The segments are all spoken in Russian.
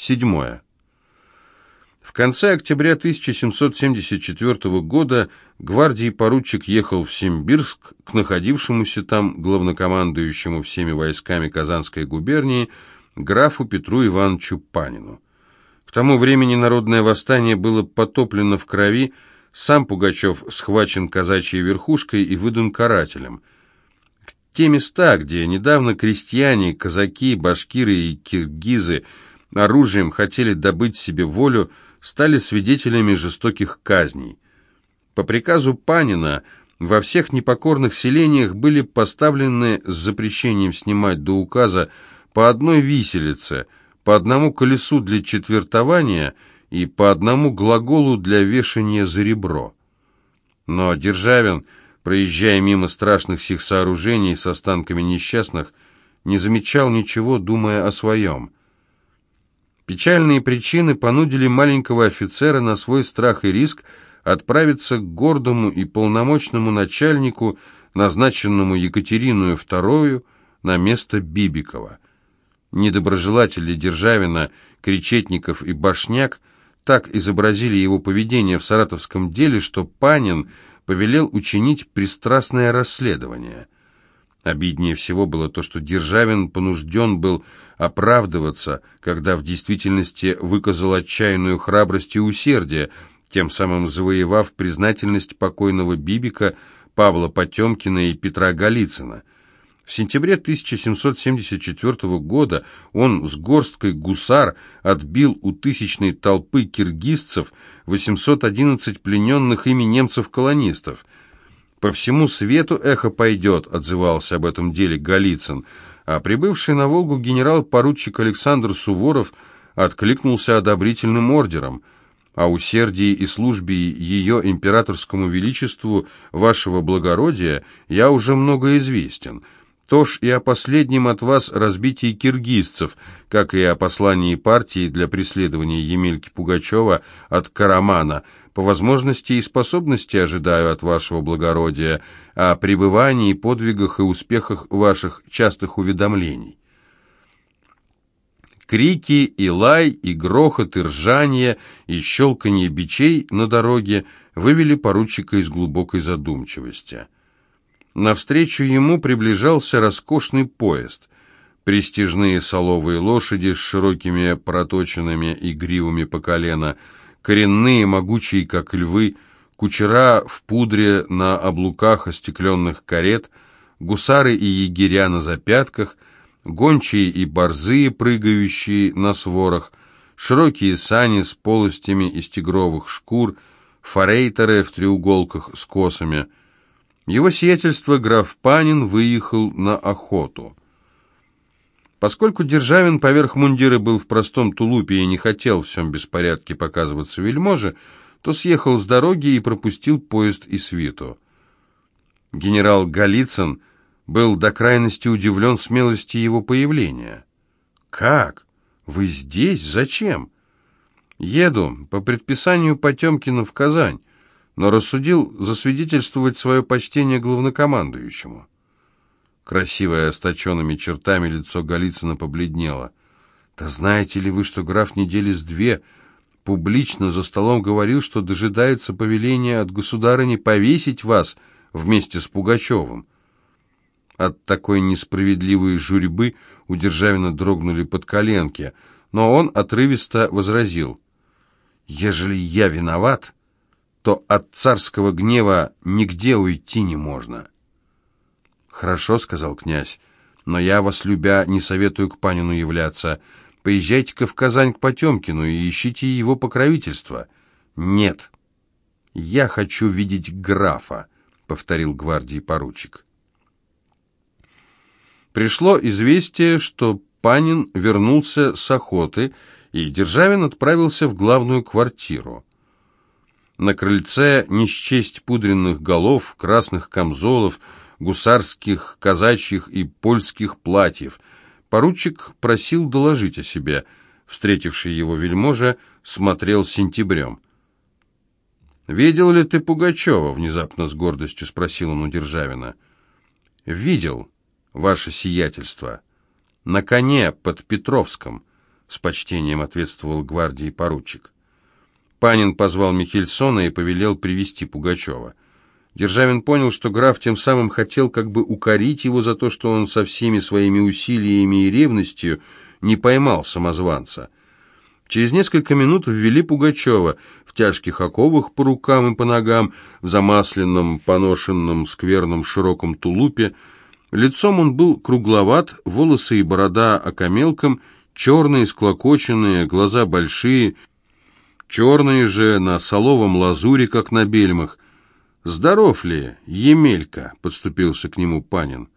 Седьмое. В конце октября 1774 года гвардии поручик ехал в Симбирск к находившемуся там главнокомандующему всеми войсками Казанской губернии графу Петру Ивановичу Панину. К тому времени народное восстание было потоплено в крови, сам Пугачев схвачен казачьей верхушкой и выдан карателем. Те места, где недавно крестьяне, казаки, башкиры и киргизы оружием хотели добыть себе волю, стали свидетелями жестоких казней. По приказу Панина во всех непокорных селениях были поставлены с запрещением снимать до указа по одной виселице, по одному колесу для четвертования и по одному глаголу для вешания за ребро. Но Державин, проезжая мимо страшных сих сооружений с останками несчастных, не замечал ничего, думая о своем – Печальные причины понудили маленького офицера на свой страх и риск отправиться к гордому и полномочному начальнику, назначенному Екатерину II, на место Бибикова. Недоброжелатели Державина, Кречетников и Башняк так изобразили его поведение в саратовском деле, что Панин повелел учинить пристрастное расследование. Обиднее всего было то, что Державин понужден был оправдываться, когда в действительности выказал отчаянную храбрость и усердие, тем самым завоевав признательность покойного Бибика, Павла Потемкина и Петра Голицына. В сентябре 1774 года он с горсткой гусар отбил у тысячной толпы киргизцев 811 плененных ими немцев-колонистов. «По всему свету эхо пойдет», — отзывался об этом деле Голицын, — а прибывший на Волгу генерал-поручик Александр Суворов откликнулся одобрительным ордером. О усердии и службе ее императорскому величеству, вашего благородия, я уже много известен. То ж и о последнем от вас разбитии киргизцев, как и о послании партии для преследования Емельки Пугачева от Карамана – по возможности и способности ожидаю от вашего благородия о пребывании, подвигах и успехах ваших частых уведомлений. Крики и лай, и грохот, и ржание, и щелканье бичей на дороге вывели поручика из глубокой задумчивости. Навстречу ему приближался роскошный поезд. Престижные соловые лошади с широкими проточенными и гривами по колено – коренные, могучие, как львы, кучера в пудре на облуках остекленных карет, гусары и егеря на запятках, гончие и борзые, прыгающие на сворах, широкие сани с полостями из тигровых шкур, форейтеры в треуголках с косами. Его сиятельство граф Панин выехал на охоту. Поскольку Державин поверх мундира был в простом тулупе и не хотел в всем беспорядке показываться вельможе, то съехал с дороги и пропустил поезд и свиту. Генерал Голицын был до крайности удивлен смелости его появления. «Как? Вы здесь? Зачем?» «Еду по предписанию Потемкина в Казань, но рассудил засвидетельствовать свое почтение главнокомандующему». Красивое, с чертами лицо Голицына побледнело. «Да знаете ли вы, что граф недели с две публично за столом говорил, что дожидается повеления от государыни повесить вас вместе с Пугачевым?» От такой несправедливой журьбы у Державина дрогнули под коленки, но он отрывисто возразил. «Ежели я виноват, то от царского гнева нигде уйти не можно». «Хорошо», — сказал князь, — «но я вас, любя, не советую к Панину являться. Поезжайте-ка в Казань к Потемкину и ищите его покровительства». «Нет, я хочу видеть графа», — повторил гвардии поручик. Пришло известие, что Панин вернулся с охоты, и Державин отправился в главную квартиру. На крыльце не счесть пудренных голов, красных камзолов, гусарских, казачьих и польских платьев. Поручик просил доложить о себе. Встретивший его вельможа смотрел сентябрем. «Видел ли ты Пугачева?» — внезапно с гордостью спросил он у Державина. «Видел, ваше сиятельство. На коне под Петровском. с почтением ответствовал гвардии поручик. Панин позвал Михельсона и повелел привести Пугачева. Державин понял, что граф тем самым хотел как бы укорить его за то, что он со всеми своими усилиями и ревностью не поймал самозванца. Через несколько минут ввели Пугачева в тяжких оковах по рукам и по ногам, в замасленном, поношенном, скверном широком тулупе. Лицом он был кругловат, волосы и борода окамелком, черные, склокоченные, глаза большие, черные же на соловом лазуре, как на бельмах. «Здоров ли, Емелька?» — подступился к нему Панин.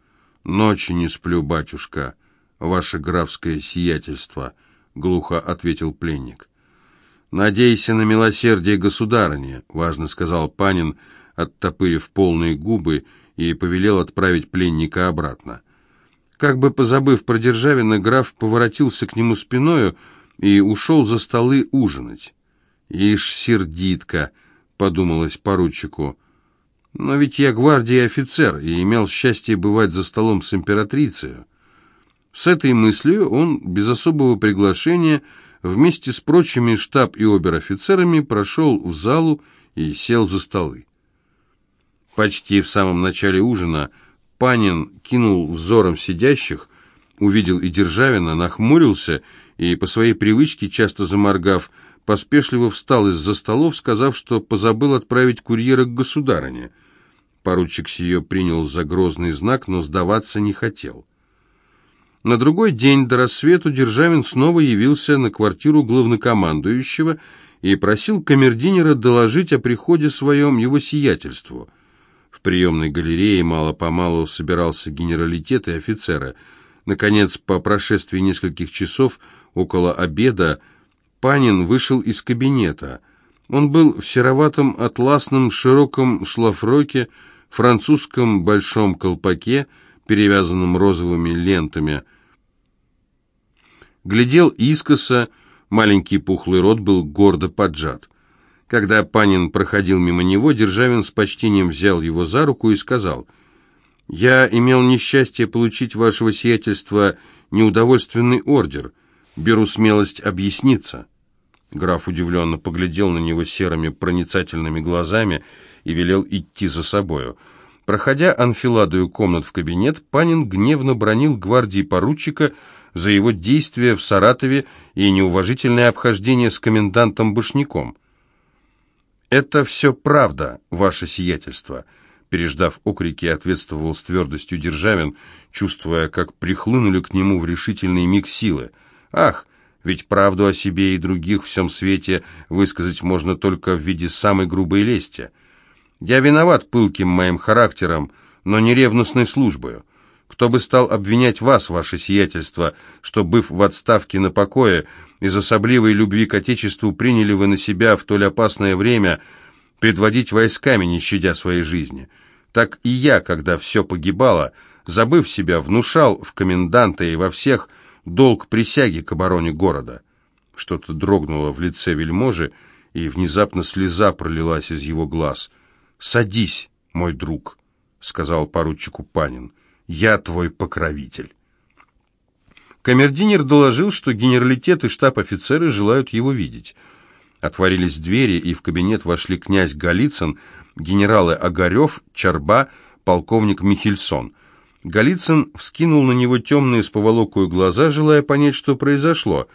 «Ночи не сплю, батюшка, ваше графское сиятельство», — глухо ответил пленник. «Надейся на милосердие государыни», — важно сказал Панин, оттопырив полные губы, и повелел отправить пленника обратно. Как бы позабыв про Державина, граф поворотился к нему спиною и ушел за столы ужинать. «Ишь, сердитка!» — подумалось поручику. «Но ведь я гвардии офицер и имел счастье бывать за столом с императрицей». С этой мыслью он без особого приглашения вместе с прочими штаб- и обер-офицерами прошел в залу и сел за столы. Почти в самом начале ужина Панин кинул взором сидящих, увидел и Державина, нахмурился и, по своей привычке, часто заморгав, поспешливо встал из-за столов, сказав, что позабыл отправить курьера к государыне. Поручик сие принял за грозный знак, но сдаваться не хотел. На другой день до рассвету Державин снова явился на квартиру главнокомандующего и просил камердинера доложить о приходе своем его сиятельству. В приемной галерее мало-помалу собирался генералитет и офицеры. Наконец, по прошествии нескольких часов, около обеда, Панин вышел из кабинета. Он был в сероватом атласном широком шлафроке, французском большом колпаке, перевязанном розовыми лентами – глядел искоса, маленький пухлый рот был гордо поджат. Когда Панин проходил мимо него, Державин с почтением взял его за руку и сказал, «Я имел несчастье получить вашего сиятельства неудовольственный ордер. Беру смелость объясниться». Граф удивленно поглядел на него серыми проницательными глазами и велел идти за собою. Проходя анфиладою комнат в кабинет, Панин гневно бронил гвардии поручика, за его действия в Саратове и неуважительное обхождение с комендантом Башняком. «Это все правда, ваше сиятельство», переждав окрики, ответствовал с твердостью Державин, чувствуя, как прихлынули к нему в решительный миг силы. «Ах, ведь правду о себе и других в всем свете высказать можно только в виде самой грубой лести. Я виноват пылким моим характером, но не ревностной службою. Кто бы стал обвинять вас, ваше сиятельство, что, быв в отставке на покое, из особливой любви к Отечеству приняли вы на себя в толь опасное время предводить войсками, не щадя своей жизни? Так и я, когда все погибало, забыв себя, внушал в коменданта и во всех долг присяги к обороне города. Что-то дрогнуло в лице вельможи, и внезапно слеза пролилась из его глаз. «Садись, мой друг», — сказал поручику Панин. Я твой покровитель». Камердинер доложил, что генералитет и штаб-офицеры желают его видеть. Отворились двери, и в кабинет вошли князь Голицын, генералы Огарев, Чарба, полковник Михельсон. Голицын вскинул на него темные с поволокую глаза, желая понять, что произошло.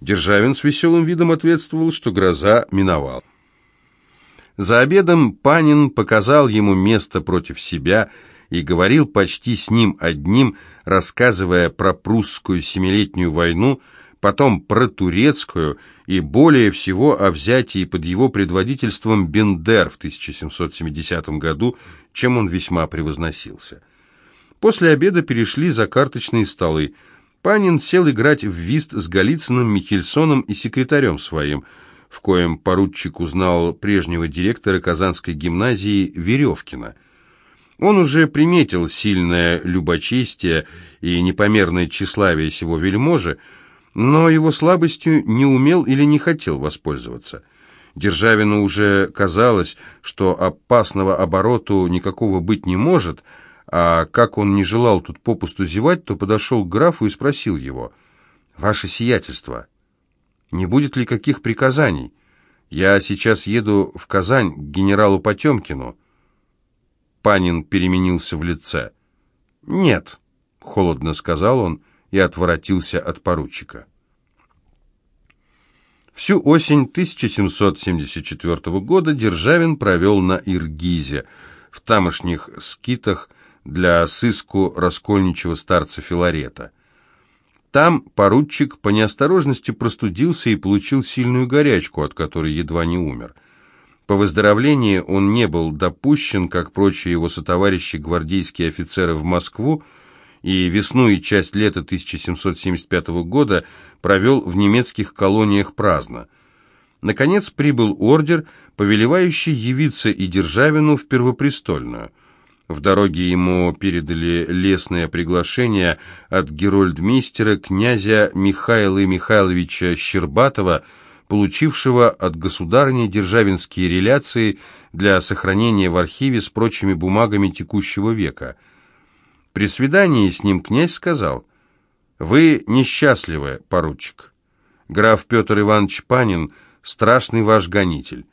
Державин с веселым видом ответствовал, что гроза миновала. За обедом Панин показал ему место против себя и говорил почти с ним одним, рассказывая про прусскую семилетнюю войну, потом про турецкую и более всего о взятии под его предводительством Бендер в 1770 году, чем он весьма превозносился. После обеда перешли за карточные столы. Панин сел играть в вист с Голицыным, Михельсоном и секретарем своим, в коем поручик узнал прежнего директора Казанской гимназии Веревкина. Он уже приметил сильное любочестие и непомерное тщеславие сего вельможи, но его слабостью не умел или не хотел воспользоваться. Державину уже казалось, что опасного обороту никакого быть не может, а как он не желал тут попусту зевать, то подошел к графу и спросил его, «Ваше сиятельство, Не будет ли каких приказаний? Я сейчас еду в Казань к генералу Потемкину». Панин переменился в лице. «Нет», — холодно сказал он и отворотился от поручика. Всю осень 1774 года Державин провел на Иргизе, в тамошних скитах для сыску раскольничего старца Филарета. Там поручик по неосторожности простудился и получил сильную горячку, от которой едва не умер. По выздоровлении он не был допущен, как прочие его сотоварищи гвардейские офицеры, в Москву, и весну и часть лета 1775 года провел в немецких колониях праздно. Наконец прибыл ордер, повелевающий явиться и Державину в Первопрестольную. В дороге ему передали лестное приглашение от герольдмейстера князя Михаила Михайловича Щербатова, получившего от государни державинские реляции для сохранения в архиве с прочими бумагами текущего века. При свидании с ним князь сказал, «Вы несчастливы, поручик. Граф Петр Иванович Панин – страшный ваш гонитель.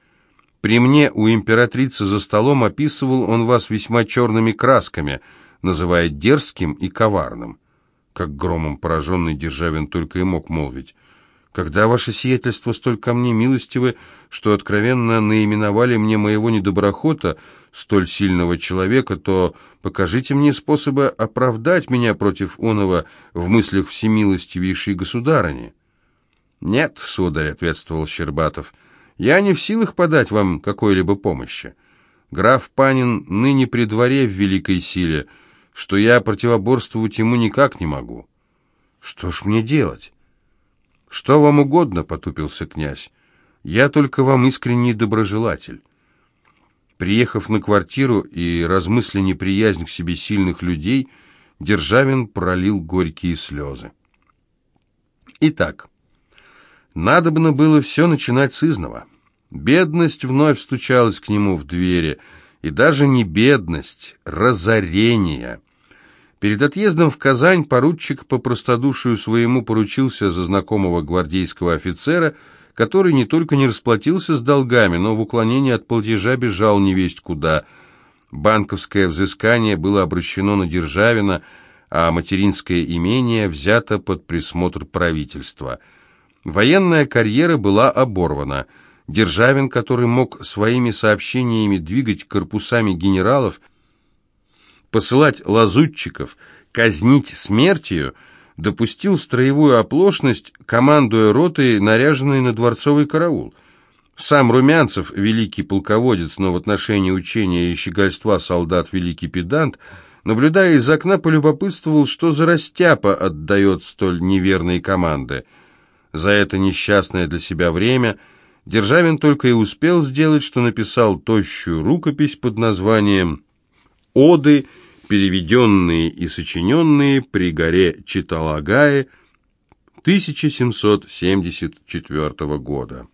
При мне у императрицы за столом описывал он вас весьма черными красками, называя дерзким и коварным». Как громом пораженный Державин только и мог молвить. Когда ваше сиятельство столь ко мне милостивы, что откровенно наименовали мне моего недоброхота, столь сильного человека, то покажите мне способы оправдать меня против оного в мыслях всемилостивейшей государыни». «Нет, сударь», — ответствовал Щербатов, — «я не в силах подать вам какой-либо помощи. Граф Панин ныне при дворе в великой силе, что я противоборствовать ему никак не могу». «Что ж мне делать?» «Что вам угодно», — потупился князь. «Я только вам искренний доброжелатель». Приехав на квартиру и размысля неприязнь к себе сильных людей, Державин пролил горькие слезы. Итак, надобно было все начинать с изного. Бедность вновь стучалась к нему в двери, и даже не бедность, разорение — Перед отъездом в Казань поручик по простодушию своему поручился за знакомого гвардейского офицера, который не только не расплатился с долгами, но в уклонении от платежа бежал невесть куда. Банковское взыскание было обращено на Державина, а материнское имение взято под присмотр правительства. Военная карьера была оборвана. Державин, который мог своими сообщениями двигать корпусами генералов, посылать лазутчиков, казнить смертью, допустил строевую оплошность, командуя ротой, наряженной на дворцовый караул. Сам Румянцев, великий полководец, но в отношении учения и щегольства солдат великий педант, наблюдая из окна, полюбопытствовал, что за растяпа отдает столь неверные команды. За это несчастное для себя время Державин только и успел сделать, что написал тощую рукопись под названием «Оды переведенные и сочиненные при горе Читалагае 1774 года.